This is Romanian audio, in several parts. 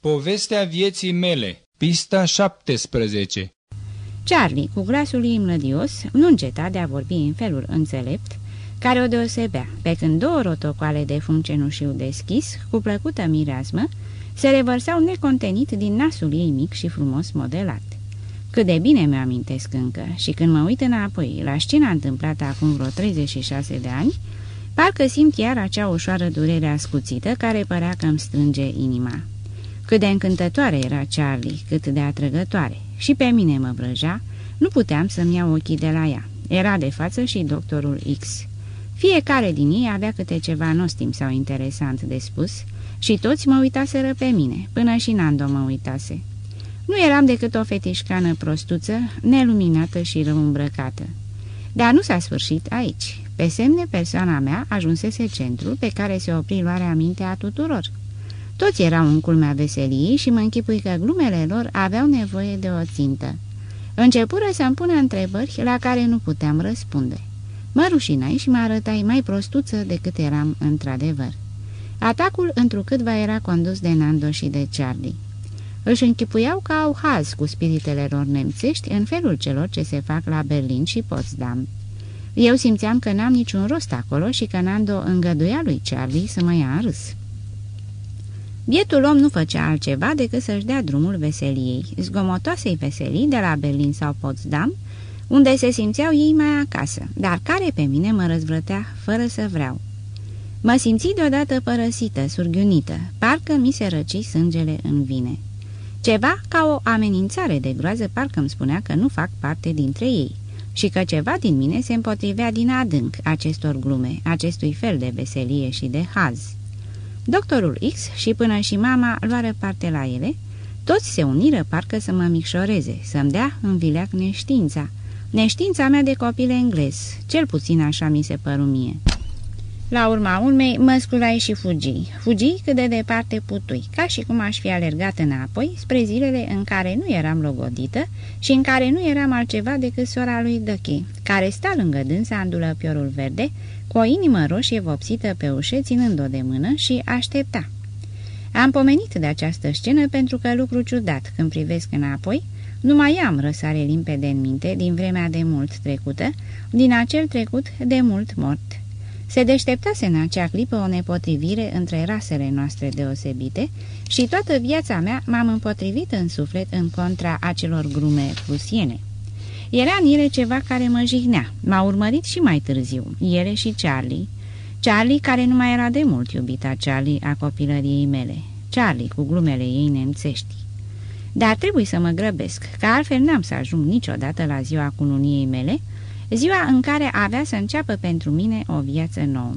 Povestea vieții mele, pista 17 Charlie, cu glasul ei mlădios, nu înceta de a vorbi în felul înțelept, care o deosebea, pe când două rotocoale de fum cenușiu deschis, cu plăcută mireasmă, se revărsau necontenit din nasul ei mic și frumos modelat. Cât de bine mi-o amintesc încă și când mă uit înapoi la scena întâmplată acum vreo 36 de ani, parcă simt chiar acea ușoară durere ascuțită care părea că îmi strânge inima. Cât de încântătoare era Charlie, cât de atrăgătoare. Și pe mine mă vrăja, nu puteam să-mi iau ochii de la ea. Era de față și doctorul X. Fiecare din ei avea câte ceva nostim sau interesant de spus și toți mă uitaseră pe mine, până și Nando mă uitase. Nu eram decât o fetișcană prostuță, neluminată și rău îmbrăcată. Dar nu s-a sfârșit aici. Pe semne, persoana mea ajunsese centrul pe care se opri luarea minte a tuturor. Toți erau în culmea veseliei și mă închipui că glumele lor aveau nevoie de o țintă. Începură să-mi pună întrebări la care nu puteam răspunde. Mă rușinai și mă arătai mai prostuță decât eram într-adevăr. Atacul întrucâtva era condus de Nando și de Charlie. Își închipuiau că au haz cu spiritele lor nemțești în felul celor ce se fac la Berlin și Potsdam. Eu simțeam că n-am niciun rost acolo și că Nando îngăduia lui Charlie să mă ia în râs. Bietul om nu făcea altceva decât să-și dea drumul veseliei, zgomotoasei veselii de la Berlin sau Potsdam, unde se simțeau ei mai acasă, dar care pe mine mă răzvrătea fără să vreau. Mă simți deodată părăsită, surghiunită, parcă mi se răci sângele în vine. Ceva ca o amenințare de groază parcă îmi spunea că nu fac parte dintre ei și că ceva din mine se împotrivea din adânc acestor glume, acestui fel de veselie și de haz. Doctorul X și până și mama luară parte la ele, toți se uniră parcă să mă micșoreze, să-mi dea în vileac neștiința, neștiința mea de copil englez, cel puțin așa mi se păru mie. La urma urmei, mă sculai și fugi. Fugi cât de departe putui, ca și cum aș fi alergat înapoi spre zilele în care nu eram logodită și în care nu eram altceva decât sora lui Dăchi, care sta lângă dânsa în dulăpiorul verde, cu o inimă roșie vopsită pe ușă, ținând-o de mână și aștepta. Am pomenit de această scenă pentru că lucru ciudat, când privesc înapoi, nu mai am răsare limpede în minte din vremea de mult trecută, din acel trecut de mult mort. Se deșteptase în acea clipă o nepotrivire între rasele noastre deosebite și toată viața mea m-am împotrivit în suflet în contra acelor grume prusiene. Era în ele ceva care mă jignea. M-a urmărit și mai târziu, ele și Charlie. Charlie, care nu mai era de mult iubita Charlie a copilăriei mele. Charlie, cu glumele ei nemțești. Dar trebuie să mă grăbesc, că altfel n-am să ajung niciodată la ziua cununiei mele, ziua în care avea să înceapă pentru mine o viață nouă.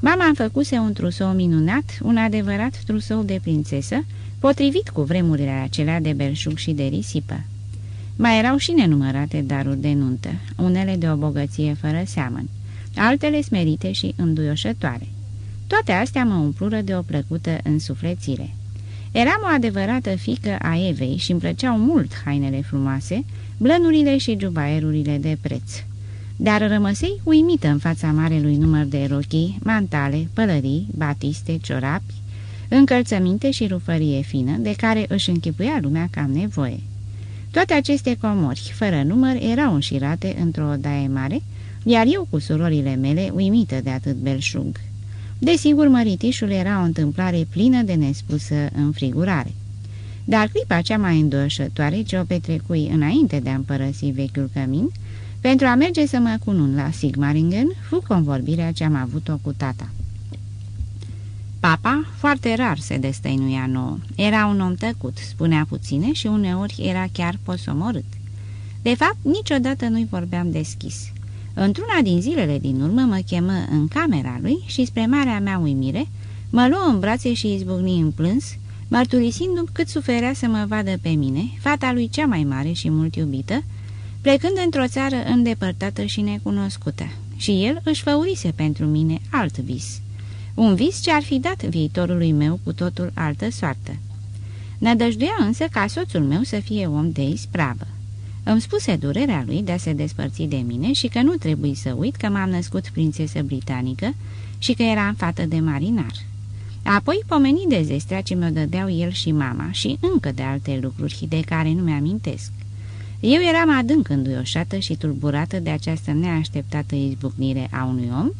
Mama îmi făcuse un trusou minunat, un adevărat trusou de prințesă, potrivit cu vremurile acelea de belșug și de risipă. Mai erau și nenumărate daruri de nuntă, unele de o bogăție fără seamăn, altele smerite și înduioșătoare. Toate astea mă umplură de o plăcută însuflețire. Eram o adevărată fică a Evei și îmi plăceau mult hainele frumoase, blănurile și jubaierurile de preț. Dar rămăsei uimită în fața marelui număr de rochii, mantale, pălării, batiste, ciorapi, încălțăminte și rufărie fină, de care își închipuia lumea cam nevoie. Toate aceste comori, fără număr, erau înșirate într-o odaie mare, iar eu cu surorile mele, uimită de atât belșug. Desigur, măritișul era o întâmplare plină de nespusă înfrigurare. Dar clipa cea mai îndoșătoare ce o petrecui înainte de a împărăsi vechiul cămin, pentru a merge să mă cunun la Sigmaringen, fu convorbirea ce am avut-o cu tata. Papa foarte rar se destăinuia nouă. Era un om tăcut, spunea puține și uneori era chiar posomorât. De fapt, niciodată nu-i vorbeam deschis. Într-una din zilele din urmă mă chemă în camera lui și, spre marea mea uimire, mă luă în brațe și izbucni în plâns, mărturisindu-mi cât suferea să mă vadă pe mine, fata lui cea mai mare și mult iubită, plecând într-o țară îndepărtată și necunoscută. Și el își făurise pentru mine alt vis. Un vis ce ar fi dat viitorului meu cu totul altă soartă. Nădăjduia însă ca soțul meu să fie om de ispravă. Îmi spuse durerea lui de a se despărți de mine și că nu trebuie să uit că m-am născut prințesă britanică și că eram fată de marinar. Apoi pomeni de zestrea ce mi-o dădeau el și mama și încă de alte lucruri de care nu mi-amintesc. Eu eram adânc înduioșată și tulburată de această neașteptată izbucnire a unui om,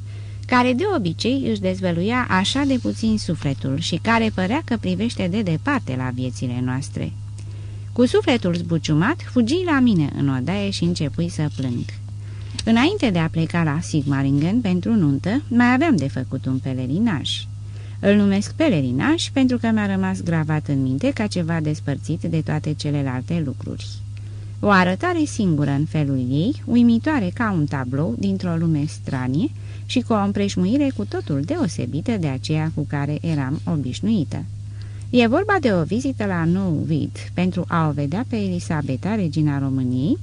care de obicei își dezvăluia așa de puțin sufletul și care părea că privește de departe la viețile noastre. Cu sufletul zbuciumat, fugi la mine în odaie și începui să plâng. Înainte de a pleca la Sigmaringen pentru nuntă, mai aveam de făcut un pelerinaj. Îl numesc pelerinaj pentru că mi-a rămas gravat în minte ca ceva despărțit de toate celelalte lucruri. O arătare singură în felul ei, uimitoare ca un tablou dintr-o lume stranie și cu o împreșmuire cu totul deosebită de aceea cu care eram obișnuită. E vorba de o vizită la Nou Vid pentru a o vedea pe Elisabeta, regina României,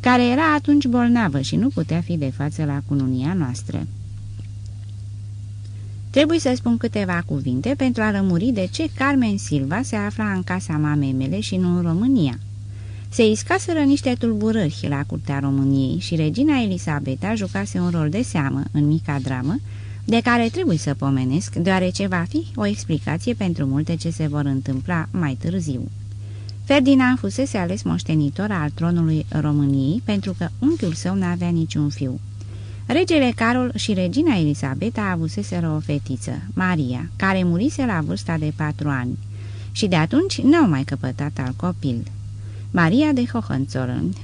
care era atunci bolnavă și nu putea fi de față la cununia noastră. Trebuie să spun câteva cuvinte pentru a lămuri de ce Carmen Silva se afla în casa mamei mele și nu în România. Se iscaseră niște tulburări la curtea României și regina Elisabeta jucase un rol de seamă în mica dramă, de care trebuie să pomenesc, deoarece va fi o explicație pentru multe ce se vor întâmpla mai târziu. Ferdinand fusese ales moștenitor al tronului României pentru că unchiul său n-avea niciun fiu. Regele Carol și regina Elisabeta avuseseră o fetiță, Maria, care murise la vârsta de patru ani și de atunci n-au mai căpătat al copil. Maria de Hohenzollern,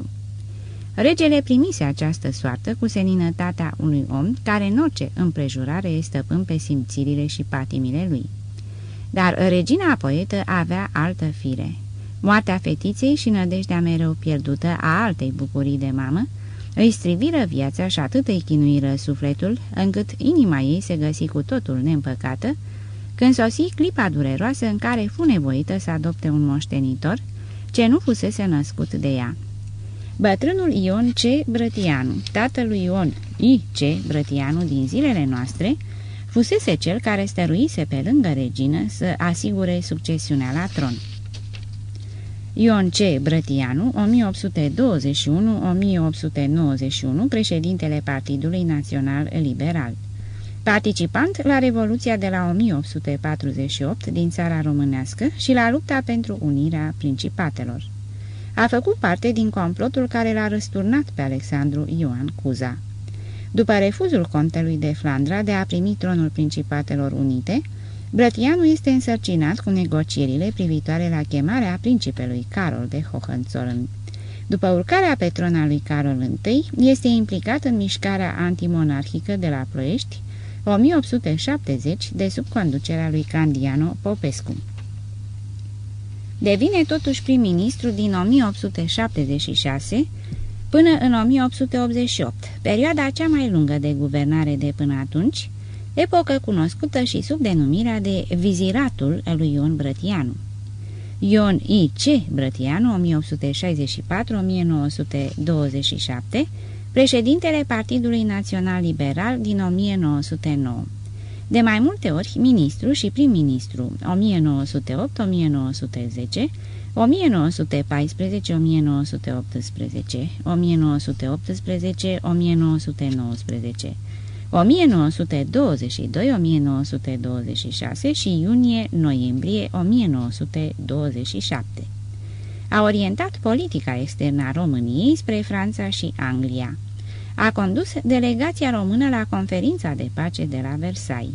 1870-1874 Regele primise această soartă cu seninătatea unui om care în orice împrejurare este stăpân pe simțirile și patimile lui. Dar regina poetă avea altă fire. Moartea fetiței și nădejdea mereu pierdută a altei bucurii de mamă îi striviră viața și atât îi chinuiră sufletul, încât inima ei se găsi cu totul neîmpăcată, când sosi clipa dureroasă în care fu nevoită să adopte un moștenitor, ce nu fusese născut de ea. Bătrânul Ion C. Brătianu, tatălui Ion I. C. Brătianu din zilele noastre, fusese cel care stăruise pe lângă regină să asigure succesiunea la tron. Ion C. Brătianu, 1821-1891, președintele Partidului Național Liberal. Participant la Revoluția de la 1848 din țara românească și la lupta pentru unirea principatelor. A făcut parte din complotul care l-a răsturnat pe Alexandru Ioan Cuza. După refuzul contelui de Flandra de a primi tronul Principatelor Unite, Brătianu este însărcinat cu negocierile privitoare la chemarea principelui Carol de Hohenzollern. După urcarea pe tron a lui Carol I, este implicat în mișcarea antimonarhică de la Ploiești, 1870, de sub conducerea lui Candiano Popescu. Devine totuși prim-ministru din 1876 până în 1888, perioada cea mai lungă de guvernare de până atunci, epocă cunoscută și sub denumirea de Viziratul lui Ion Brătianu. Ion I. C. Brătianu, 1864-1927, președintele Partidului Național Liberal din 1909. De mai multe ori, ministru și prim-ministru, 1908-1910, 1914-1918, 1918-1919, 1922-1926 și iunie-noiembrie 1927. A orientat politica externă a României spre Franța și Anglia. A condus delegația română la conferința de pace de la Versailles.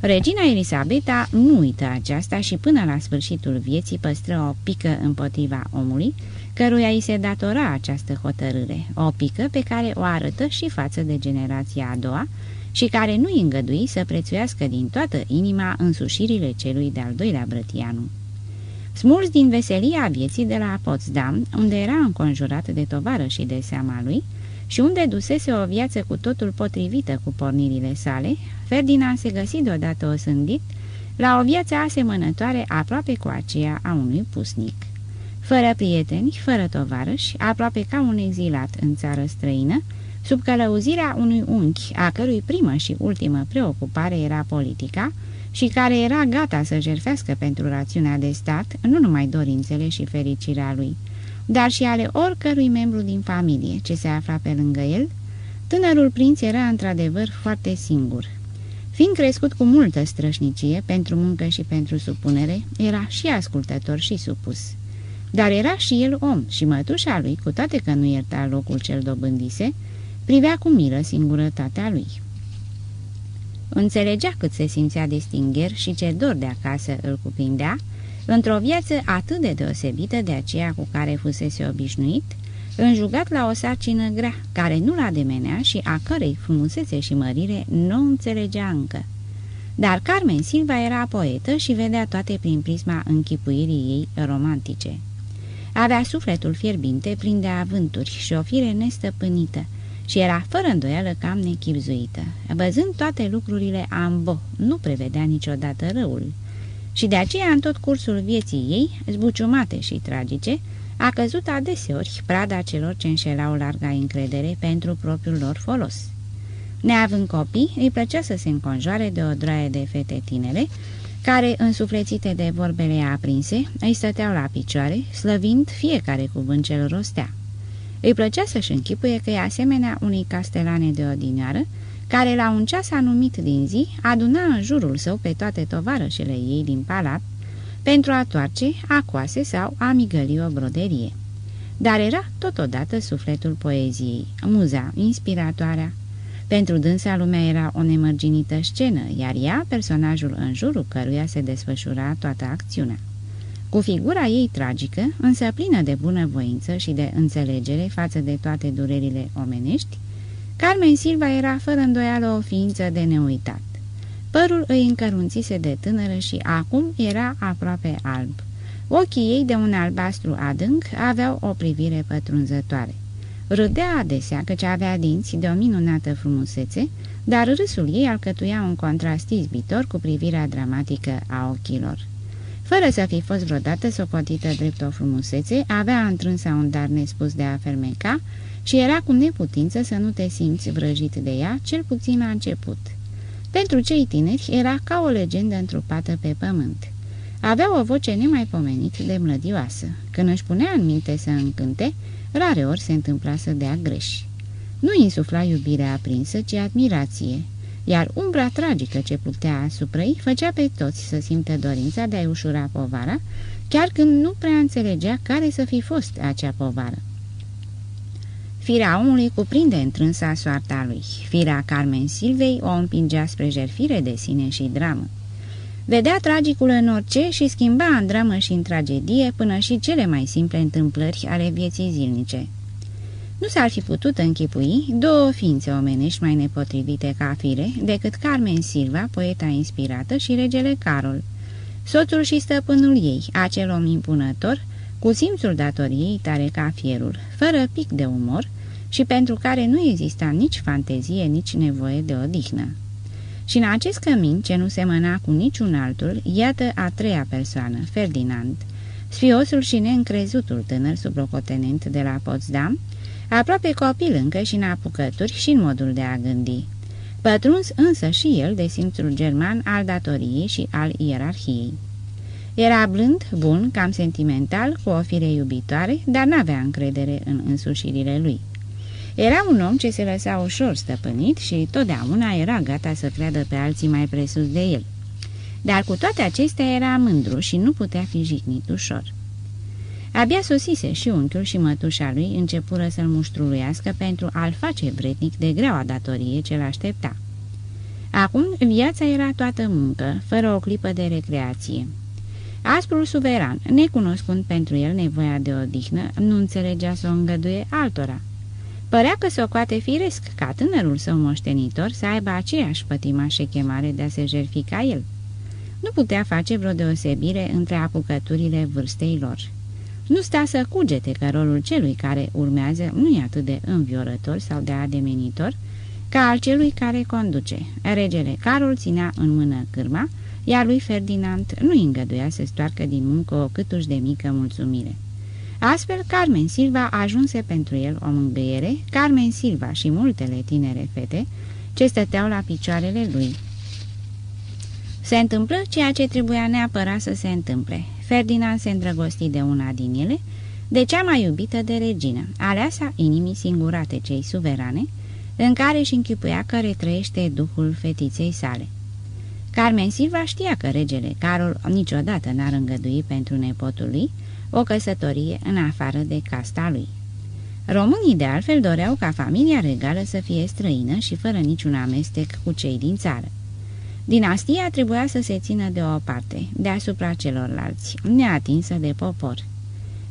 Regina Elisabeta nu uită aceasta și până la sfârșitul vieții păstră o pică împotriva omului, căruia îi se datora această hotărâre, o pică pe care o arătă și față de generația a doua și care nu îi îngădui să prețuiască din toată inima însușirile celui de-al doilea brătianu. Smuls din veselia vieții de la Potsdam, unde era înconjurat de tovară și de seama lui, și unde dusese o viață cu totul potrivită cu pornirile sale, Ferdinand se găsi deodată osândit la o viață asemănătoare aproape cu aceea a unui pusnic. Fără prieteni, fără tovarăși, aproape ca un exilat în țară străină, sub călăuzirea unui unchi, a cărui primă și ultimă preocupare era politica și care era gata să jerfească pentru rațiunea de stat nu numai dorințele și fericirea lui, dar și ale oricărui membru din familie ce se afla pe lângă el, Tânărul prinț era într-adevăr foarte singur. Fiind crescut cu multă strășnicie pentru muncă și pentru supunere, era și ascultător și supus. Dar era și el om și mătușa lui, cu toate că nu ierta locul cel dobândise, privea cu milă singurătatea lui. Înțelegea cât se simțea de stingher și ce dor de acasă îl cuprindea, într-o viață atât de deosebită de aceea cu care fusese obișnuit, înjugat la o sarcină grea, care nu-l ademenea și a cărei frumusețe și mărire nu înțelegea încă. Dar Carmen Silva era poetă și vedea toate prin prisma închipuirii ei romantice. Avea sufletul fierbinte, plin de avânturi și o fire nestăpânită și era fără îndoială cam nechipzuită. Văzând toate lucrurile ambo, nu prevedea niciodată răul. Și de aceea, în tot cursul vieții ei, zbuciumate și tragice, a căzut adeseori prada celor ce înșelau larga încredere pentru propriul lor folos. Neavând copii, îi plăcea să se înconjoare de o droaie de fete tinere, care, însuflețite de vorbele aprinse, îi stăteau la picioare, slăvind fiecare cuvânt cel rostea. Îi plăcea să-și închipuie că e asemenea unei castelane de odinioară, care la un ceas anumit din zi aduna în jurul său pe toate tovarășele ei din palat, pentru a toarce, a coase sau a migăli o broderie. Dar era totodată sufletul poeziei, muza, inspiratoarea. Pentru dânsa lumea era o nemărginită scenă, iar ea, personajul în jurul căruia se desfășura toată acțiunea. Cu figura ei tragică, însă plină de bunăvoință și de înțelegere față de toate durerile omenești, Carmen Silva era fără îndoială o ființă de neuitat. Părul îi încărunțise de tânără și acum era aproape alb. Ochii ei de un albastru adânc aveau o privire pătrunzătoare. Râdea adesea căci avea dinți de o minunată frumusețe, dar râsul ei alcătuia un contrast izbitor cu privirea dramatică a ochilor. Fără să fi fost vreodată socotită drept o frumusețe, avea întrânsa un dar nespus de a fermeca și era cu neputință să nu te simți vrăjit de ea, cel puțin la început. Pentru cei tineri era ca o legendă întrupată pe pământ. Avea o voce nemaipomenit de mlădioasă. Când își punea în minte să încânte, rare ori se întâmpla să dea greș. Nu insufla iubirea aprinsă, ci admirație, iar umbra tragică ce plutea asupra ei făcea pe toți să simtă dorința de a-i ușura povara, chiar când nu prea înțelegea care să fi fost acea povară. Firea omului cuprinde întrânsa soarta lui. Firea Carmen Silvei o împingea spre jerfire de sine și dramă. Vedea tragicul în orice și schimba în dramă și în tragedie până și cele mai simple întâmplări ale vieții zilnice. Nu s-ar fi putut închipui două ființe omenești mai nepotrivite ca fire decât Carmen Silva, poeta inspirată, și regele Carol, soțul și stăpânul ei, acel om impunător, cu simțul datoriei tare ca fierul, fără pic de umor, și pentru care nu exista nici fantezie, nici nevoie de odihnă. Și în acest cămin, ce nu semăna cu niciun altul, iată a treia persoană, Ferdinand, sfiosul și neîncrezutul tânăr sublocotenent de la Potsdam, aproape copil încă și în apucături și în modul de a gândi. Pătruns însă și el de simțul german al datoriei și al ierarhiei. Era blând, bun, cam sentimental, cu o fire iubitoare, dar n-avea încredere în însușirile lui. Era un om ce se lăsa ușor stăpânit și totdeauna era gata să creadă pe alții mai presus de el. Dar cu toate acestea era mândru și nu putea fi jignit ușor. Abia sosise și unchiul și mătușa lui începură să-l muștruluiască pentru a-l face vretnic de greaua datorie ce l-aștepta. Acum viața era toată muncă, fără o clipă de recreație. Asprul suveran, necunoscând pentru el nevoia de odihnă, nu înțelegea să o îngăduie altora. Părea că se ocoate firesc ca tânărul său moștenitor să aibă aceeași pătima și chemare de a se jerfi ca el. Nu putea face vreo deosebire între apucăturile vârstei lor. Nu sta să cugete că rolul celui care urmează nu e atât de înviorător sau de ademenitor ca al celui care conduce. Regele Carol ținea în mână cârma, iar lui Ferdinand nu îngăduia să stoarcă din muncă o câtuși de mică mulțumire. Astfel, Carmen Silva ajunse pentru el o mângâiere, Carmen Silva și multele tinere fete ce stăteau la picioarele lui. Se întâmplă ceea ce trebuia neapărat să se întâmple. Ferdinand se îndrăgosti de una din ele, de cea mai iubită de regină, aleasa inimii singurate cei suverane, în care își închipuia că retrăiește duhul fetiței sale. Carmen Silva știa că regele Carol niciodată n-ar îngădui pentru nepotul lui o căsătorie în afară de casta lui. Românii de altfel doreau ca familia regală să fie străină și fără niciun amestec cu cei din țară. Dinastia trebuia să se țină de o parte, deasupra celorlalți, neatinsă de popor.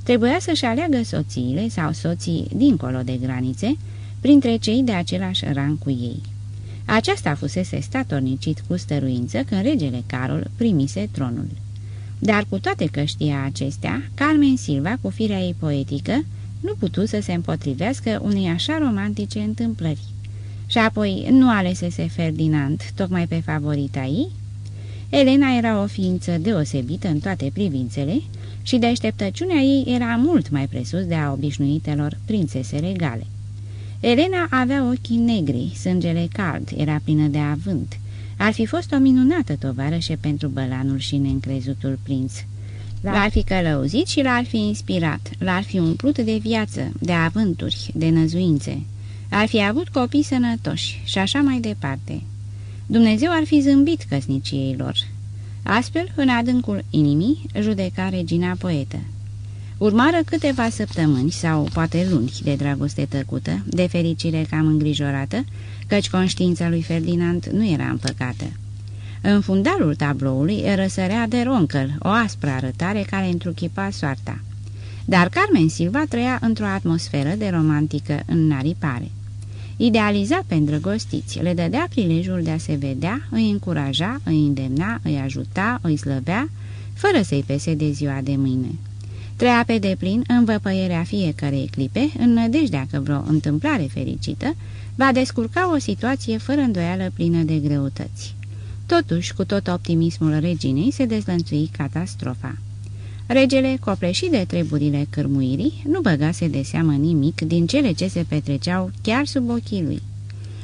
Trebuia să-și aleagă soțiile sau soții dincolo de granițe, printre cei de același rang cu ei. Aceasta fusese statornicit cu stăruință când regele Carol primise tronul. Dar cu toate că știa acestea, Carmen Silva, cu firea ei poetică, nu putu să se împotrivească unei așa romantice întâmplări. Și apoi nu alesese Ferdinand tocmai pe favorita ei? Elena era o ființă deosebită în toate privințele și deșteptăciunea ei era mult mai presus de a obișnuitelor prințese regale. Elena avea ochii negri, sângele cald, era plină de avânt. Ar fi fost o minunată tovarășe pentru bălanul și neîncrezutul prinț. L-ar fi călăuzit și l-ar fi inspirat, l-ar fi umplut de viață, de avânturi, de năzuințe. Ar fi avut copii sănătoși și așa mai departe. Dumnezeu ar fi zâmbit căsniciei lor. Astfel, în adâncul inimii, judeca regina poetă. Urmară câteva săptămâni sau poate luni de dragoste tăcută, de fericire cam îngrijorată, căci conștiința lui Ferdinand nu era împăcată. În fundalul tabloului răsărea de roncăl, o aspră arătare care întruchipa soarta. Dar Carmen Silva trăia într-o atmosferă de romantică naripare. Idealiza pe îndrăgostiți, le dădea prilejul de a se vedea, îi încuraja, îi îndemna, îi ajuta, îi slăbea, fără să-i pese de ziua de mâine. Trăia pe deplin învăpăierea fiecarei clipe, în nădejdea că vreo întâmplare fericită va descurca o situație fără îndoială plină de greutăți. Totuși, cu tot optimismul reginei, se dezlănțui catastrofa. Regele, copleșit de treburile cârmuirii, nu băgase de seamă nimic din cele ce se petreceau chiar sub ochii lui.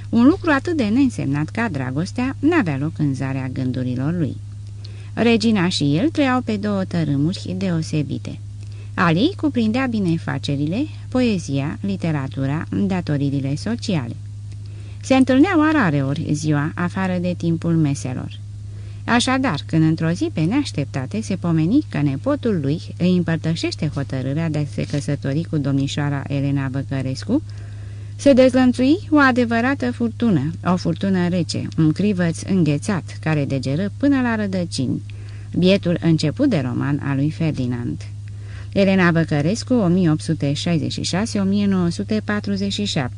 Un lucru atât de neînsemnat ca dragostea n-avea loc în zarea gândurilor lui. Regina și el trăiau pe două tărâmuri deosebite. Ali cuprindea binefacerile, poezia, literatura, datoririle sociale. Se întâlneau ori ziua, afară de timpul meselor. Așadar, când într-o zi pe neașteptate se pomeni că nepotul lui îi împărtășește hotărârea de a se căsători cu domnișoara Elena Văcărescu, se dezlănțui o adevărată furtună, o furtună rece, un crivăț înghețat, care degeră până la rădăcini, bietul început de roman al lui Ferdinand. Elena Băcărescu,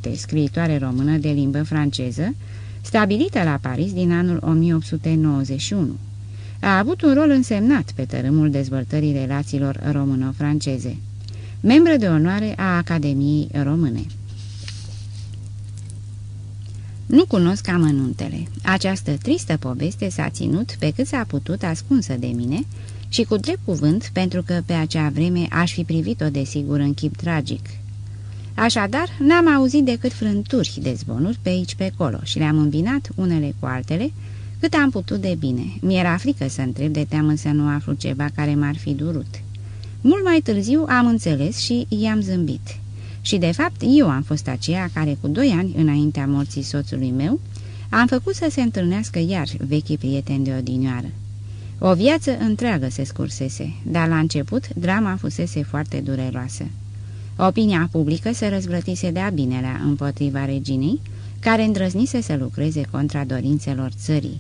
1866-1947, scriitoare română de limbă franceză, stabilită la Paris din anul 1891. A avut un rol însemnat pe tărâmul dezvoltării relațiilor româno-franceze. Membră de onoare a Academiei Române. Nu cunosc amănuntele. Această tristă poveste s-a ținut pe cât s-a putut ascunsă de mine și cu drept cuvânt pentru că pe acea vreme aș fi privit-o desigur în chip tragic. Așadar, n-am auzit decât frânturi de zvonuri pe aici pe acolo și le-am îmbinat unele cu altele cât am putut de bine. Mi-era frică să întreb de teamă să nu aflu ceva care m-ar fi durut. Mult mai târziu am înțeles și i-am zâmbit. Și de fapt eu am fost aceea care cu doi ani înaintea morții soțului meu am făcut să se întâlnească iar vechii prieteni de odinioară. O viață întreagă se scursese, dar la început drama fusese foarte dureroasă. Opinia publică se răzvrătise de-a binelea împotriva reginei, care îndrăznise să lucreze contra dorințelor țării.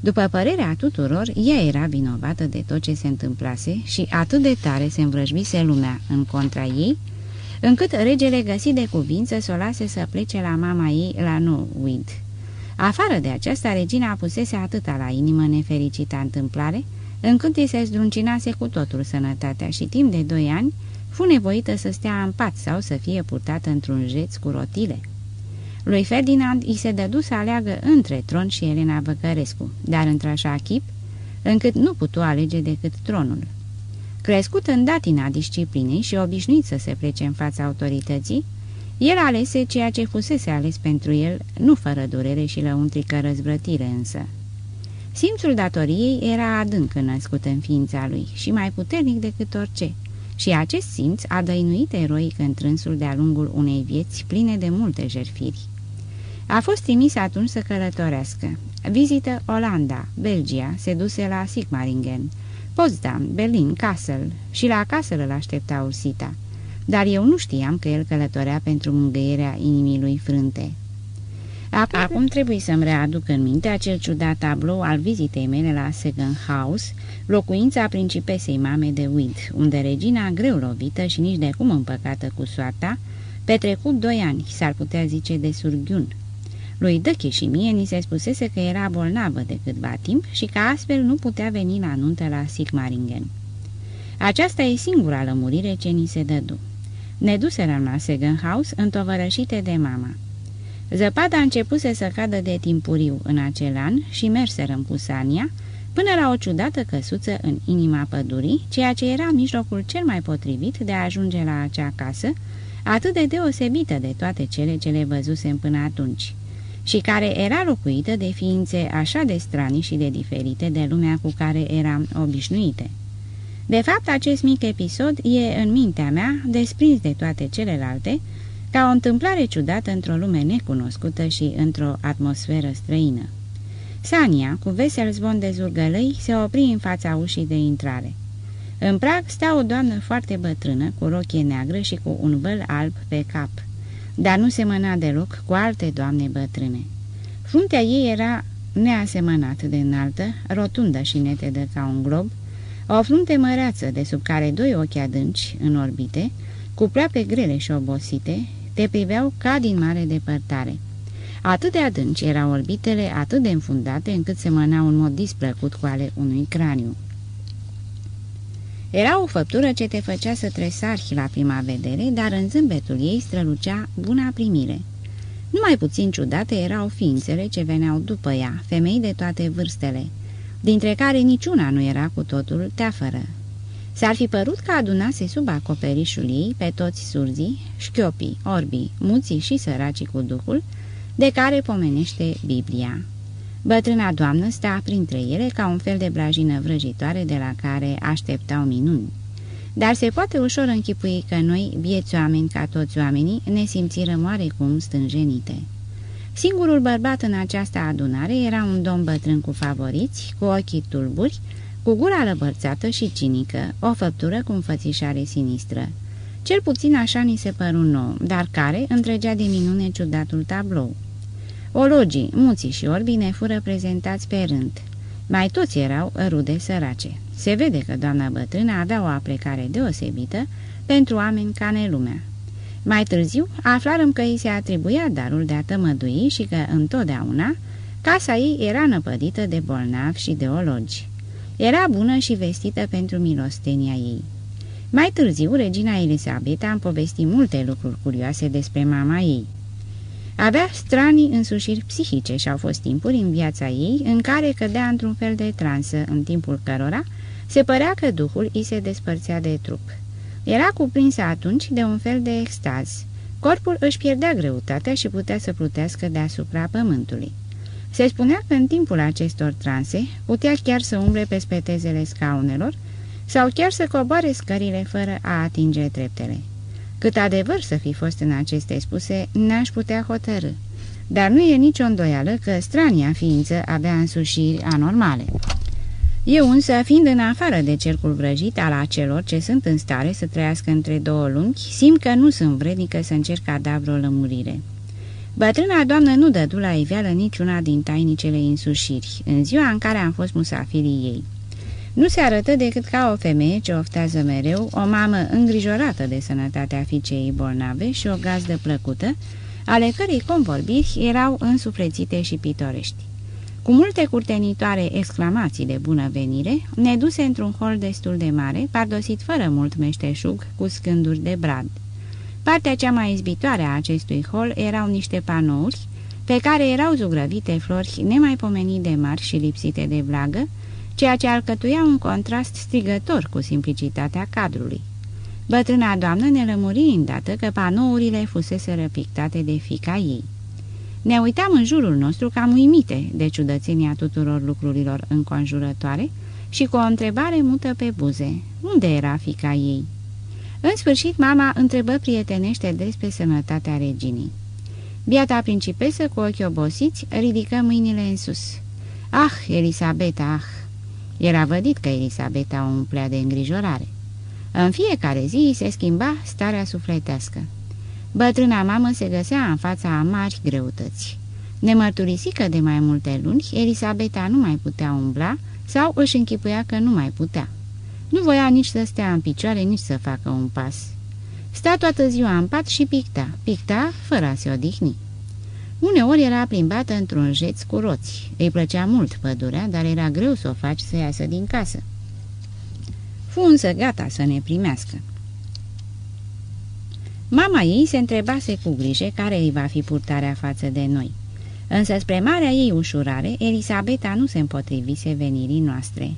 După părerea tuturor, ea era vinovată de tot ce se întâmplase și atât de tare se învrăjbise lumea în contra ei, încât regele găsi de cuvință să o lase să plece la mama ei la Nouid. Afară de aceasta, regina pusese atâta la inimă nefericita întâmplare, încât îi se zdruncinase cu totul sănătatea și timp de doi ani fu nevoită să stea în pat sau să fie purtată într-un jeț cu rotile. Lui Ferdinand îi se dădu să aleagă între tron și Elena Văcărescu, dar într-așa chip, încât nu putu alege decât tronul. Crescut în datina disciplinei și obișnuit să se plece în fața autorității, el alese ceea ce fusese ales pentru el, nu fără durere și lăuntrică răzvrătire însă. Simțul datoriei era adânc născut în ființa lui și mai puternic decât orice, și acest simț a dăinuit eroic întrânsul de-a lungul unei vieți pline de multe jerfiri. A fost trimis atunci să călătorească. Vizită Olanda, Belgia, se duse la Sigmaringen, Potsdam, Berlin, Kassel și la Kassel îl aștepta Ursita. Dar eu nu știam că el călătorea pentru mângâierea inimii lui frânte. Acum, Acum trebuie să-mi readuc în minte acel ciudat tablou al vizitei mele la Second House, locuința principesei mame de Witt, unde regina, greu lovită și nici de cum împăcată cu soarta, petrecut doi ani, s-ar putea zice de surghiun. Lui Dăchi și mie ni se spusese că era bolnavă de câtva timp și că astfel nu putea veni la nuntă la Sigmaringen. Aceasta e singura lămurire ce ni se dădu. Ne duserăm la Second House, întovărășite de mama. Zăpada a început să cadă de timpuriu în acel an și merserăm cu Sania până la o ciudată căsuță în inima pădurii, ceea ce era mijlocul cel mai potrivit de a ajunge la acea casă, atât de deosebită de toate cele ce le văzusem până atunci, și care era locuită de ființe așa de strani și de diferite de lumea cu care eram obișnuite. De fapt, acest mic episod e în mintea mea, desprins de toate celelalte, ca o întâmplare ciudată într-o lume necunoscută și într-o atmosferă străină. Sania, cu vesel zvon de zurgălăi, se opri în fața ușii de intrare. În prag sta o doamnă foarte bătrână, cu rochie neagră și cu un văl alb pe cap, dar nu semăna deloc cu alte doamne bătrâne. Fruntea ei era neasemănat de înaltă, rotundă și netedă ca un glob, o frunte măreață de sub care doi ochi adânci, în orbite, cu pleape grele și obosite, te priveau ca din mare depărtare. Atât de adânci erau orbitele, atât de înfundate, încât semănau în mod displăcut cu ale unui craniu. Era o făptură ce te făcea să tresari la prima vedere, dar în zâmbetul ei strălucea buna primire. Numai puțin ciudate erau ființele ce veneau după ea, femei de toate vârstele, dintre care niciuna nu era cu totul teafără. S-ar fi părut că adunase sub acoperișul ei pe toți surzii, șchiopii, orbii, muții și săracii cu duhul, de care pomenește Biblia. Bătrâna doamnă sta printre ele ca un fel de blajină vrăjitoare de la care așteptau minuni. Dar se poate ușor închipui că noi, vieți oameni ca toți oamenii, ne simțirăm oarecum stânjenite. Singurul bărbat în această adunare era un domn bătrân cu favoriți, cu ochii tulburi, cu gura lăbărțată și cinică, o făptură cu înfățișare sinistră. Cel puțin așa ni se păru nou, dar care întregea de minune ciudatul tablou. Ologii, muții și orbii ne fură prezentați pe rând. Mai toți erau rude sărace. Se vede că doamna bătrână avea o aplecare deosebită pentru oameni ca nelumea. Mai târziu aflarăm că îi se atribuia darul de a tămădui și că întotdeauna casa ei era năpădită de bolnavi și de ologi. Era bună și vestită pentru milostenia ei. Mai târziu, regina Elisabeta am povestit multe lucruri curioase despre mama ei. Avea stranii însușiri psihice și au fost timpuri în viața ei în care cădea într-un fel de transă, în timpul cărora se părea că duhul îi se despărțea de trup. Era cuprinsă atunci de un fel de extaz. Corpul își pierdea greutatea și putea să plutească deasupra pământului. Se spunea că în timpul acestor transe putea chiar să umble pe spetezele scaunelor sau chiar să coboare scările fără a atinge treptele. Cât adevăr să fi fost în aceste spuse, n-aș putea hotărâ. Dar nu e nicio îndoială că strania ființă avea însușiri anormale. Eu însă, fiind în afară de cercul vrăjit al acelor ce sunt în stare să trăiască între două lunghi, simt că nu sunt vrednică să încerc a da vreo lămurire. Bătrâna doamnă nu dădu la iveală niciuna din tainicele însușiri, în ziua în care am fost musafirii ei. Nu se arătă decât ca o femeie ce oftează mereu, o mamă îngrijorată de sănătatea fiicei bolnave și o gazdă plăcută, ale cărei convorbiri erau însuflețite și pitorești. Cu multe curtenitoare exclamații de bună venire, ne duse într-un hol destul de mare, pardosit fără mult meșteșug, cu scânduri de brad. Partea cea mai izbitoare a acestui hol erau niște panouri, pe care erau zugrăvite flori nemaipomenit de mari și lipsite de vlagă, ceea ce alcătuia un contrast strigător cu simplicitatea cadrului. Bătrâna doamnă ne lămuri îndată că panourile fusese răpictate de fica ei. Ne uitam în jurul nostru cam uimite de ciudățenia tuturor lucrurilor înconjurătoare și cu o întrebare mută pe buze. Unde era fica ei? În sfârșit, mama întrebă prietenește despre sănătatea reginei. Biata principesă, cu ochii obosiți, ridică mâinile în sus. Ah, Elisabeta, ah! Era vădit că Elisabeta o umplea de îngrijorare. În fiecare zi se schimba starea sufletească. Bătrâna mamă se găsea în fața a mari greutăți. Nemărturisică de mai multe luni, Elisabeta nu mai putea umbla sau își închipuia că nu mai putea. Nu voia nici să stea în picioare, nici să facă un pas. Sta toată ziua în pat și picta, picta fără a se odihni. Uneori era plimbată într-un jeț cu roți. Îi plăcea mult pădurea, dar era greu să o faci să iasă din casă. Fu însă gata să ne primească. Mama ei se întrebase cu grijă care îi va fi purtarea față de noi. Însă spre marea ei ușurare, Elisabeta nu se împotrivise venirii noastre.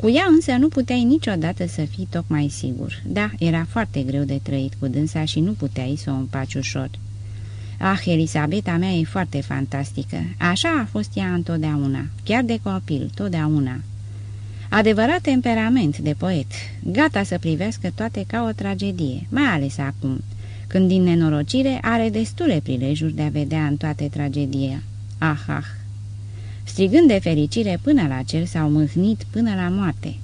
Cu ea însă nu puteai niciodată să fii tocmai sigur. Da, era foarte greu de trăit cu dânsa și nu puteai să o împaci ușor. Ah, Elisabeta mea e foarte fantastică. Așa a fost ea întotdeauna, chiar de copil, totdeauna. Adevărat temperament de poet, gata să privească toate ca o tragedie, mai ales acum, când din nenorocire are destule prilejuri de a vedea în toate tragedia. Ah, ah! Strigând de fericire până la cer s-au mâhnit până la moarte.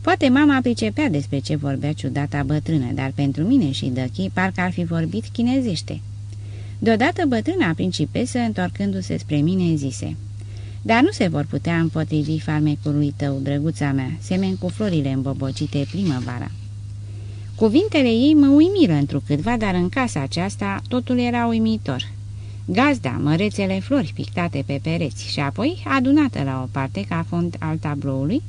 Poate mama pricepea despre ce vorbea ciudata bătrână, dar pentru mine și Dăchi parcă ar fi vorbit chinezește. Deodată bătrâna principesă, întorcându-se spre mine, zise Dar nu se vor putea împotrivi farmecului tău, drăguța mea, semen cu florile îmbobocite primăvara. Cuvintele ei mă uimiră întrucâtva, dar în casa aceasta totul era uimitor. Gazda, mărețele flori pictate pe pereți și apoi, adunată la o parte ca fond al tabloului,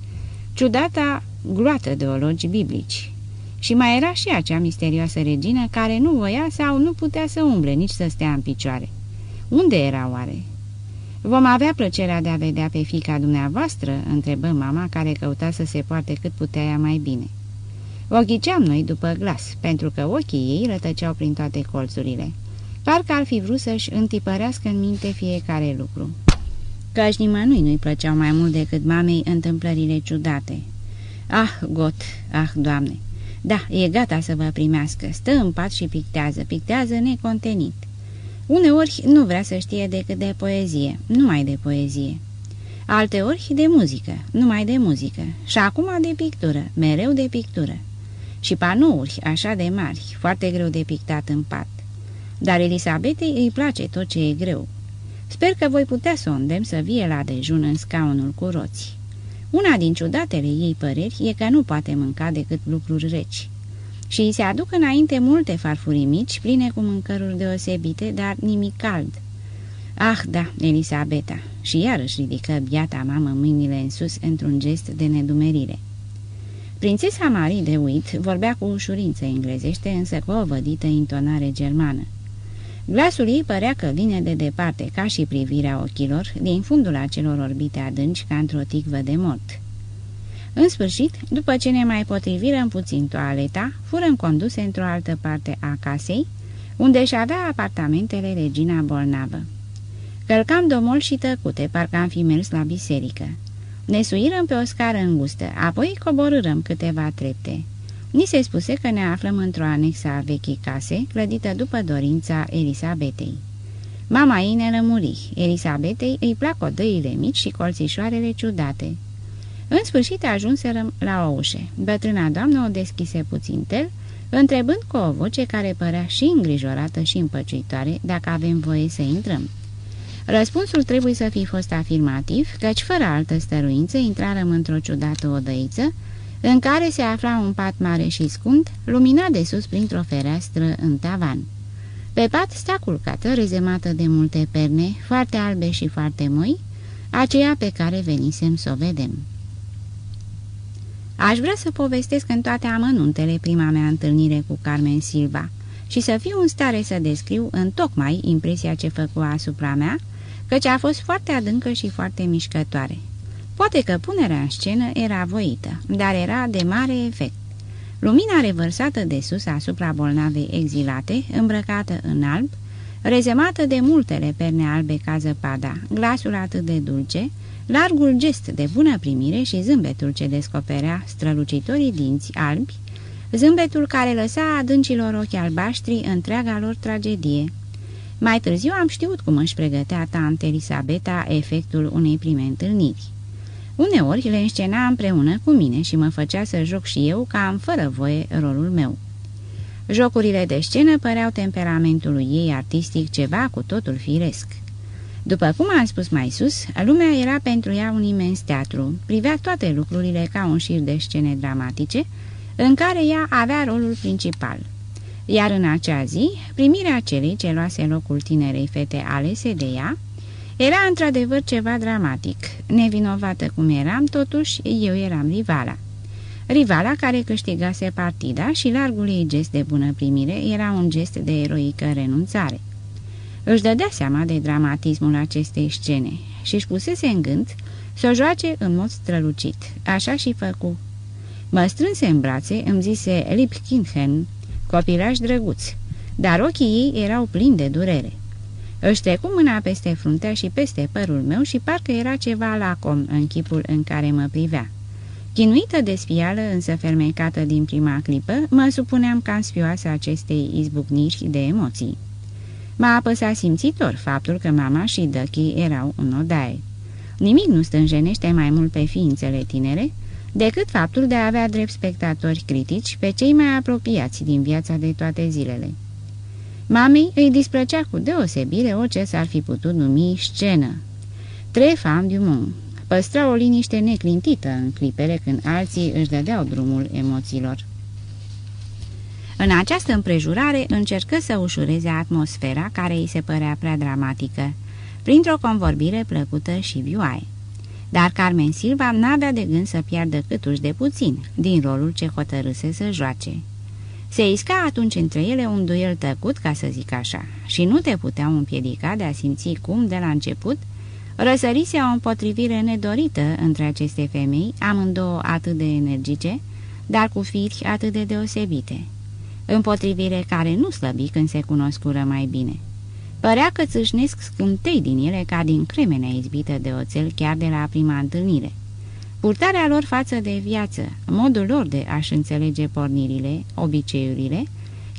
ciudata gloată de ologi biblici, și mai era și acea misterioasă regină care nu voia sau nu putea să umble, nici să stea în picioare. Unde era oare? Vom avea plăcerea de a vedea pe fica dumneavoastră?" întrebă mama, care căuta să se poarte cât putea ea mai bine. O ghiceam noi după glas, pentru că ochii ei rătăceau prin toate colțurile. Parcă ar fi vrut să-și întipărească în minte fiecare lucru. Căci nimănui nu-i plăceau mai mult decât mamei întâmplările ciudate. Ah, got, ah, doamne! Da, e gata să vă primească, stă în pat și pictează, pictează necontenit. Uneori nu vrea să știe decât de poezie, numai de poezie. Alteori de muzică, numai de muzică. Și acum de pictură, mereu de pictură. Și panouri așa de mari, foarte greu de pictat în pat. Dar Elisabetei îi place tot ce e greu. Sper că voi putea să o îndemn să vie la dejun în scaunul cu roți. Una din ciudatele ei păreri e că nu poate mânca decât lucruri reci. Și îi se aduc înainte multe farfurii mici, pline cu mâncăruri deosebite, dar nimic cald. Ah, da, Elisabeta! Și iarăși ridică biata mamă mâinile în sus într-un gest de nedumerire. Prințesa Marie de Witt vorbea cu ușurință englezește, însă cu o vădită intonare germană. Glasul ei părea că vine de departe, ca și privirea ochilor, din fundul acelor orbite adânci, ca într-o ticvă de mort. În sfârșit, după ce ne mai potrivirăm puțin toaleta, furăm conduse într-o altă parte a casei, unde își avea apartamentele regina bolnavă. Călcam domol și tăcute, parcă am fi mers la biserică. Ne suirăm pe o scară îngustă, apoi coborârăm câteva trepte. Ni se spuse că ne aflăm într-o anexă a vechii case, clădită după dorința Elisabetei. Mama ei ne lămuri. Elisabetei îi plac odăile mici și colțișoarele ciudate. În sfârșit ajunserăm la o ușă. Bătrâna doamnă o deschise puțin tel, întrebând cu o voce care părea și îngrijorată și împăciuitoare dacă avem voie să intrăm. Răspunsul trebuie să fi fost afirmativ, căci fără altă stăruință intrarăm într-o ciudată odăiță, în care se afla un pat mare și scund, luminat de sus printr-o fereastră în tavan. Pe pat sta culcată, rezemată de multe perne, foarte albe și foarte moi, aceea pe care venisem să o vedem. Aș vrea să povestesc în toate amănuntele prima mea întâlnire cu Carmen Silva și să fiu în stare să descriu în tocmai impresia ce făcu asupra mea, căci a fost foarte adâncă și foarte mișcătoare. Poate că punerea în scenă era voită, dar era de mare efect. Lumina revărsată de sus asupra bolnavei exilate, îmbrăcată în alb, rezemată de multele perne albe ca zăpada, glasul atât de dulce, largul gest de bună primire și zâmbetul ce descoperea strălucitorii dinți albi, zâmbetul care lăsa adâncilor ochi albaștri întreaga lor tragedie. Mai târziu am știut cum își pregătea tante Elisabeta efectul unei prime întâlniri. Uneori le înscena împreună cu mine și mă făcea să joc și eu cam fără voie rolul meu. Jocurile de scenă păreau temperamentului ei artistic ceva cu totul firesc. După cum am spus mai sus, lumea era pentru ea un imens teatru, privea toate lucrurile ca un șir de scene dramatice, în care ea avea rolul principal. Iar în acea zi, primirea celei ce luase locul tinerei fete alese de ea, era într-adevăr ceva dramatic. Nevinovată cum eram, totuși eu eram rivala. Rivala care câștigase partida și largul ei gest de bună primire era un gest de eroică renunțare. Își dădea seama de dramatismul acestei scene și își pusese în gând să o joace în mod strălucit. Așa și făcu. Mă strânse în brațe, îmi zise Lipkinhen, copilaș drăguț, dar ochii ei erau plini de durere. Își trecu mâna peste fruntea și peste părul meu și parcă era ceva lacom în chipul în care mă privea. Chinuită de spială, însă fermecată din prima clipă, mă supuneam ca spioasă acestei izbucniri de emoții. M-a apăsat simțitor faptul că mama și Dăchi erau în odaie. Nimic nu stânjenește mai mult pe ființele tinere decât faptul de a avea drept spectatori critici pe cei mai apropiați din viața de toate zilele. Mamei îi displăcea cu deosebire orice s-ar fi putut numi scenă. Trei femmes du monde păstra o liniște neclintită în clipele când alții își dădeau drumul emoțiilor. În această împrejurare încercă să ușureze atmosfera care îi se părea prea dramatică, printr-o convorbire plăcută și vioaie. Dar Carmen Silva n-avea de gând să piardă câtuși de puțin din rolul ce hotărâse să joace. Se isca atunci între ele un duel tăcut, ca să zic așa, și nu te puteau împiedica de a simți cum, de la început, răsărise o împotrivire nedorită între aceste femei, amândouă atât de energice, dar cu firi atât de deosebite. Împotrivire care nu slăbi când se cunoscură mai bine. Părea că țâșnesc scântei din ele ca din cremenea izbită de oțel chiar de la prima întâlnire. Purtarea lor față de viață, modul lor de a-și înțelege pornirile, obiceiurile,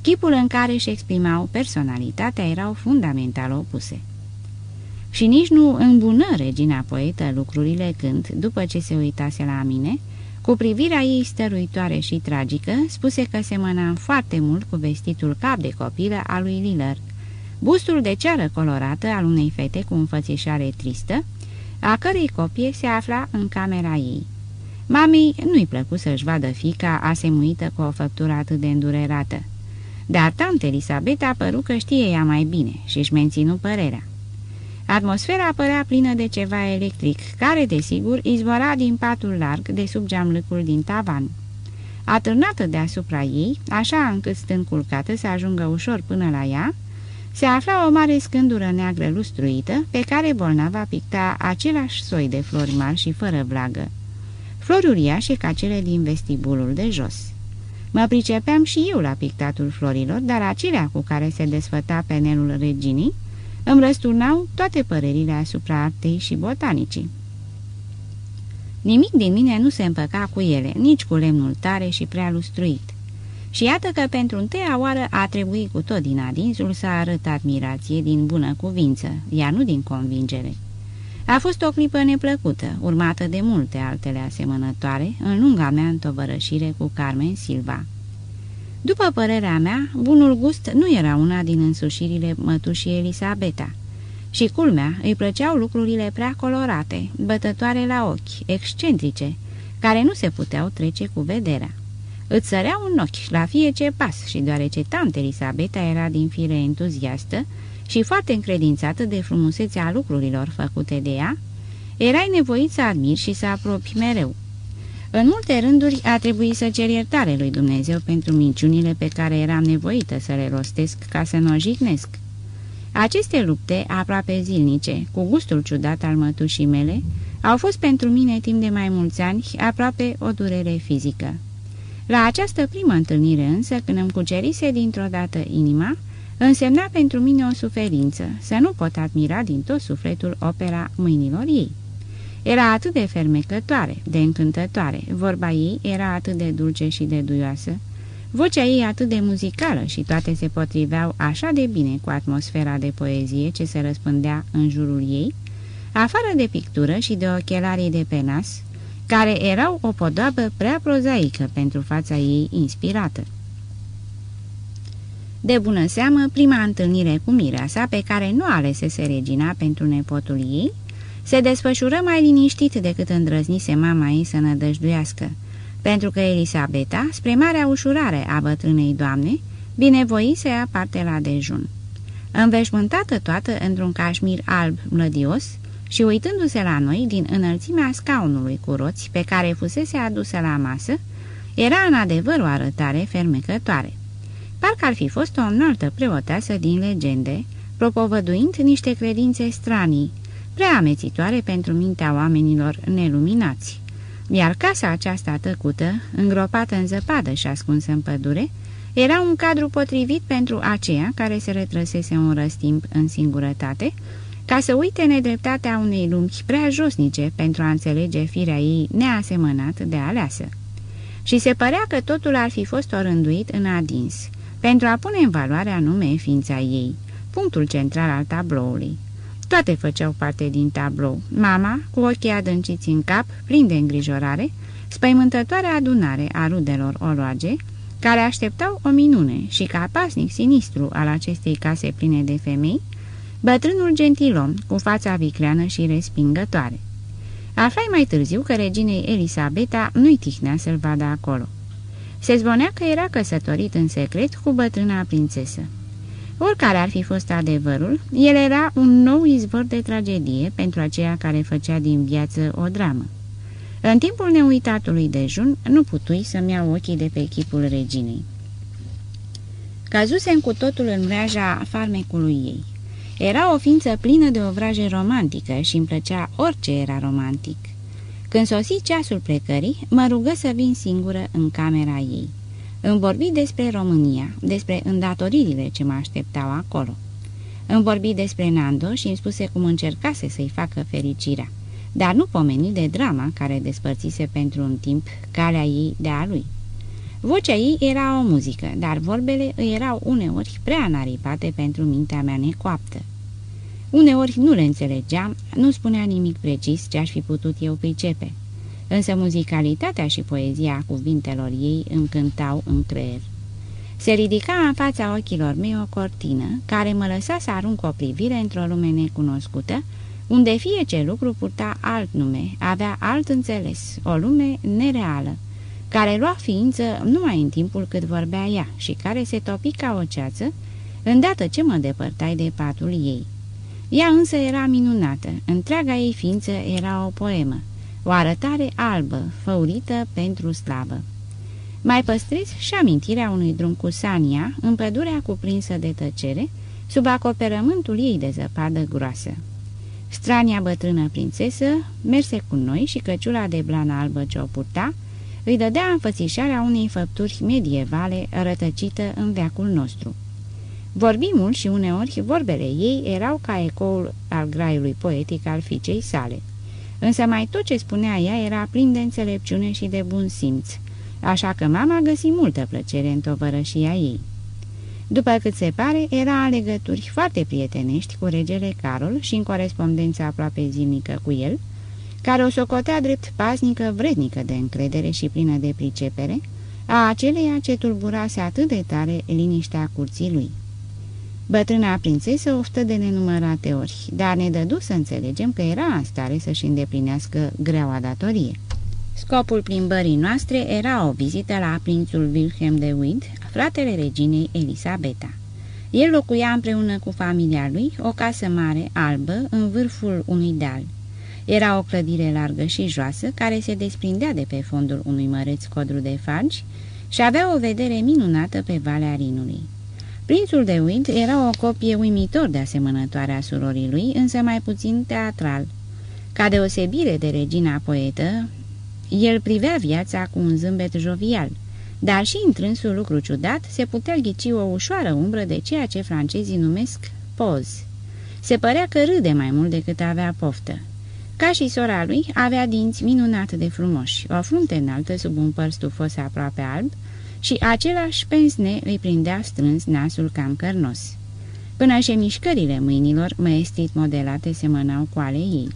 chipul în care își exprimau personalitatea erau fundamental opuse. Și nici nu îmbună regina poetă lucrurile când, după ce se uitase la mine, cu privirea ei stăruitoare și tragică, spuse că semăna foarte mult cu vestitul cap de copilă al lui Liller, bustul de ceară colorată al unei fete cu înfățișare tristă, a cărei copie se afla în camera ei. Mamei nu-i plăcu să-și vadă fica asemuită cu o făptură atât de îndurerată. Dar tante Elisabeta păru că știe ea mai bine și își menținu părerea. Atmosfera părea plină de ceva electric, care, desigur, izvora din patul larg de sub geamlâcul din tavan. Atârnată deasupra ei, așa încât stând culcată să ajungă ușor până la ea, se afla o mare scândură neagră lustruită, pe care bolnava picta același soi de flori mari și fără vlagă. Flori uriașe ca cele din vestibulul de jos. Mă pricepeam și eu la pictatul florilor, dar acelea cu care se desfăta penelul reginii îmi răsturnau toate părerile asupra artei și botanicii. Nimic din mine nu se împăca cu ele, nici cu lemnul tare și prea lustruit. Și iată că pentru întâia oară a trebuit cu tot din adinsul să arăt admirație din bună cuvință, iar nu din convingere. A fost o clipă neplăcută, urmată de multe altele asemănătoare, în lunga mea întovărășire cu Carmen Silva. După părerea mea, bunul gust nu era una din însușirile mătușii Elisabeta. Și culmea, îi plăceau lucrurile prea colorate, bătătoare la ochi, excentrice, care nu se puteau trece cu vederea. Îți sărea un ochi la fie ce pas și deoarece tante Elisabeta era din fire entuziastă și foarte încredințată de frumusețea lucrurilor făcute de ea, erai nevoit să admiri și să apropii mereu. În multe rânduri a trebuit să cer iertare lui Dumnezeu pentru minciunile pe care eram nevoită să le rostesc ca să nu o jignesc. Aceste lupte, aproape zilnice, cu gustul ciudat al mătușii mele, au fost pentru mine timp de mai mulți ani aproape o durere fizică. La această primă întâlnire însă, când îmi cucerise dintr-o dată inima, însemna pentru mine o suferință, să nu pot admira din tot sufletul opera mâinilor ei. Era atât de fermecătoare, de încântătoare, vorba ei era atât de dulce și de duioasă, Vocea ei atât de muzicală și toate se potriveau așa de bine cu atmosfera de poezie ce se răspândea în jurul ei, afară de pictură și de ochelarii de penas, care erau o podoabă prea prozaică pentru fața ei inspirată. De bună seamă, prima întâlnire cu mireasa, pe care nu alesese regina pentru nepotul ei, se desfășură mai liniștit decât îndrăznise mama ei să nădăjduiască, pentru că Elisabeta, spre marea ușurare a bătrânei doamne, binevoi să ia parte la dejun. Înveșmântată toată într-un cașmir alb mlădios și uitându-se la noi din înălțimea scaunului cu roți pe care fusese adusă la masă, era în adevăr o arătare fermecătoare. Parcă ar fi fost o înaltă preoteasă din legende, propovăduind niște credințe stranii, prea amețitoare pentru mintea oamenilor neluminați. Iar casa aceasta tăcută, îngropată în zăpadă și ascunsă în pădure, era un cadru potrivit pentru aceea care se retrăsese un răstimp în singurătate, ca să uite nedreptatea unei lumi prea josnice pentru a înțelege firea ei neasemănat de aleasă. Și se părea că totul ar fi fost orânduit în adins, pentru a pune în valoare anume ființa ei, punctul central al tabloului. Toate făceau parte din tablou. Mama, cu ochii adânciți în cap, plin de îngrijorare, spăimântătoarea adunare a rudelor oroage, care așteptau o minune și ca pasnic sinistru al acestei case pline de femei, bătrânul gentilom, cu fața vicleană și respingătoare. Aflai mai târziu că reginei Elisabeta nu-i tihnea să-l vadă acolo. Se zvonea că era căsătorit în secret cu bătrâna prințesă. Oricare ar fi fost adevărul, el era un nou izvor de tragedie pentru aceea care făcea din viață o dramă. În timpul neuitatului dejun, nu putui să-mi iau ochii de pe chipul reginei. Căzusem cu totul în mreaja farmecului ei. Era o ființă plină de o vraje romantică și îmi plăcea orice era romantic. Când sosi ceasul plecării, mă rugă să vin singură în camera ei. Îmi vorbi despre România, despre îndatoririle ce mă așteptau acolo. Îmi vorbi despre Nando și îmi spuse cum încercase să-i facă fericirea, dar nu pomeni de drama care despărțise pentru un timp calea ei de a lui. Vocea ei era o muzică, dar vorbele îi erau uneori prea naripate pentru mintea mea necoaptă. Uneori nu le înțelegeam, nu spunea nimic precis ce aș fi putut eu pricepe însă muzicalitatea și poezia cuvintelor ei îmi cântau în creier. Se ridica în fața ochilor mei o cortină, care mă lăsa să arunc o privire într-o lume necunoscută, unde fie ce lucru purta alt nume, avea alt înțeles, o lume nereală, care lua ființă numai în timpul cât vorbea ea și care se topi ca o ceață, îndată ce mă depărtai de patul ei. Ea însă era minunată, întreaga ei ființă era o poemă o arătare albă, făurită pentru slavă. Mai păstrez și amintirea unui drum cu Sania, în pădurea cuprinsă de tăcere, sub acoperământul ei de zăpadă groasă. Strania bătrână prințesă merse cu noi și căciula de blană albă ce o purta, îi dădea înfățișarea unei făpturi medievale rătăcită în veacul nostru. Vorbi mult și uneori vorbele ei erau ca ecoul al graiului poetic al fiicei sale. Însă mai tot ce spunea ea era plin de înțelepciune și de bun simț, așa că mama găsi multă plăcere în tovărășia ei. După cât se pare, era în legături foarte prietenești cu regele Carol și în corespondență aproape zilnică cu el, care o socotea drept paznică, vrednică de încredere și plină de pricepere, a aceleia ce tulburase atât de tare liniștea curții lui. Bătrâna prințesă oftă de nenumărate ori, dar ne dădu să înțelegem că era în stare să-și îndeplinească greaua datorie. Scopul plimbării noastre era o vizită la prințul Wilhelm de Wind, fratele reginei Elisabeta. El locuia împreună cu familia lui o casă mare, albă, în vârful unui deal. Era o clădire largă și joasă, care se desprindea de pe fondul unui măreț codru de fagi și avea o vedere minunată pe Valea Rinului. Prințul de Wind era o copie uimitor de asemănătoare a surorii lui, însă mai puțin teatral. Ca deosebire de regina poetă, el privea viața cu un zâmbet jovial, dar și în trânsul lucru ciudat se putea ghici o ușoară umbră de ceea ce francezii numesc poz. Se părea că râde mai mult decât avea poftă. Ca și sora lui, avea dinți minunat de frumoși, o frunte înaltă sub un păr stufos aproape alb, și același pensne îi prindea strâns nasul cam cărnos. Până și mișcările mâinilor, măestrit modelate, semănau cu ale ei.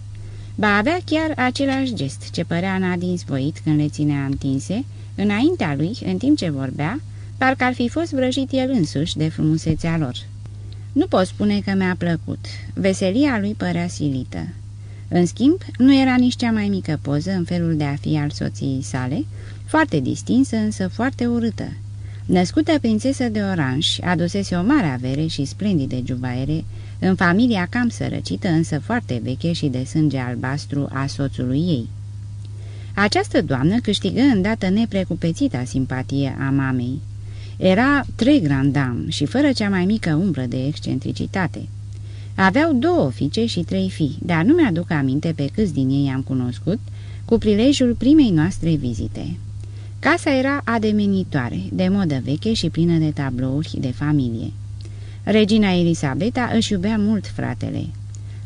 Ba avea chiar același gest ce părea nadins voit când le ținea întinse, înaintea lui, în timp ce vorbea, parcă ar fi fost vrăjit el însuși de frumusețea lor. Nu pot spune că mi-a plăcut. Veselia lui părea silită. În schimb, nu era nici cea mai mică poză în felul de a fi al soției sale, foarte distinsă, însă foarte urâtă. Născută prințesă de Oranj, adusese o mare avere și splendide juvaere în familia cam sărăcită, însă foarte veche și de sânge albastru a soțului ei. Această doamnă câștigă îndată neprecupețita simpatie a mamei. Era trei grandam și fără cea mai mică umbră de excentricitate. Aveau două fiice și trei fii, dar nu mi-aduc aminte pe câți din ei am cunoscut, cu prilejul primei noastre vizite. Casa era ademenitoare, de modă veche și plină de tablouri de familie. Regina Elisabeta își iubea mult fratele.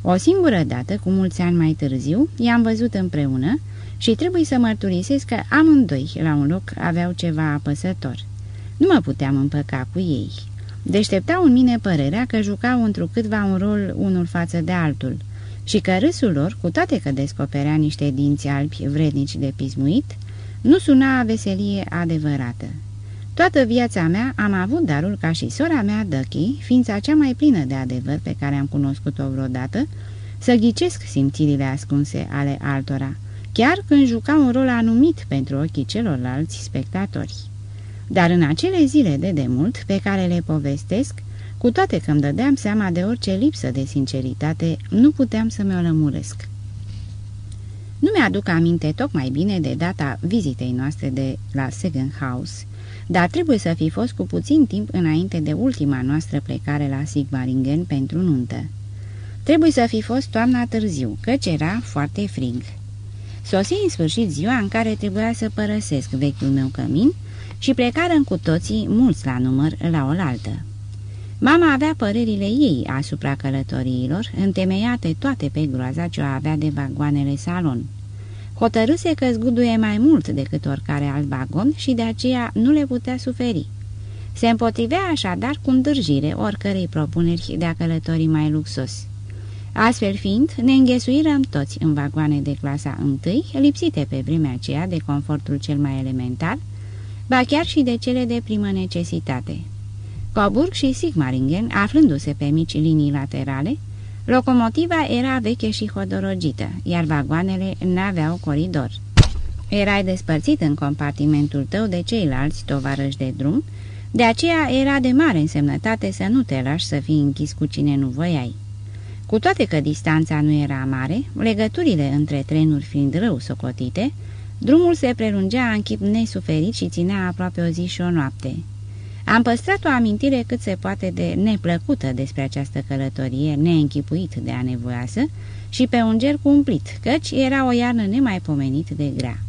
O singură dată, cu mulți ani mai târziu, i-am văzut împreună și trebuie să mărturisesc că amândoi, la un loc, aveau ceva apăsător. Nu mă puteam împăca cu ei. Deșteptau în mine părerea că jucau întrucâtva un rol unul față de altul și că râsul lor, cu toate că descoperea niște dinți albi vrednici de pismuit, nu suna veselie adevărată. Toată viața mea am avut darul ca și sora mea, Ducky, ființa cea mai plină de adevăr pe care am cunoscut-o vreodată, să ghicesc simțirile ascunse ale altora, chiar când juca un rol anumit pentru ochii celorlalți spectatori. Dar în acele zile de demult pe care le povestesc, cu toate că îmi dădeam seama de orice lipsă de sinceritate, nu puteam să mi-o lămuresc. Nu mi-aduc aminte tocmai bine de data vizitei noastre de la Second House, dar trebuie să fi fost cu puțin timp înainte de ultima noastră plecare la Sigmaringen pentru nuntă. Trebuie să fi fost toamna târziu, căci era foarte frig. Sosi în sfârșit ziua în care trebuia să părăsesc vechiul meu cămin și plecară cu toții, mulți la număr, la oaltă. Mama avea părerile ei asupra călătoriilor, întemeiate toate pe groaza ce o avea de vagoanele salon. Hotărâse că zguduie mai mult decât oricare alt vagon și de aceea nu le putea suferi. Se împotrivea așadar cu îndârjire oricărei propuneri de a călători mai luxos. Astfel fiind, ne înghesuirăm toți în vagoane de clasa întâi, lipsite pe vremea aceea de confortul cel mai elementar, ba chiar și de cele de primă necesitate. Coburg și Sigmaringen, aflându-se pe mici linii laterale, locomotiva era veche și hodorogită, iar vagoanele n-aveau coridor. Erai despărțit în compartimentul tău de ceilalți tovarăși de drum, de aceea era de mare însemnătate să nu te lași să fii închis cu cine nu voiai. Cu toate că distanța nu era mare, legăturile între trenuri fiind rău socotite, drumul se prelungea în chip nesuferit și ținea aproape o zi și o noapte. Am păstrat o amintire cât se poate de neplăcută despre această călătorie neînchipuit de anevoiasă și pe un ger cumplit, căci era o iarnă nemaipomenit de grea.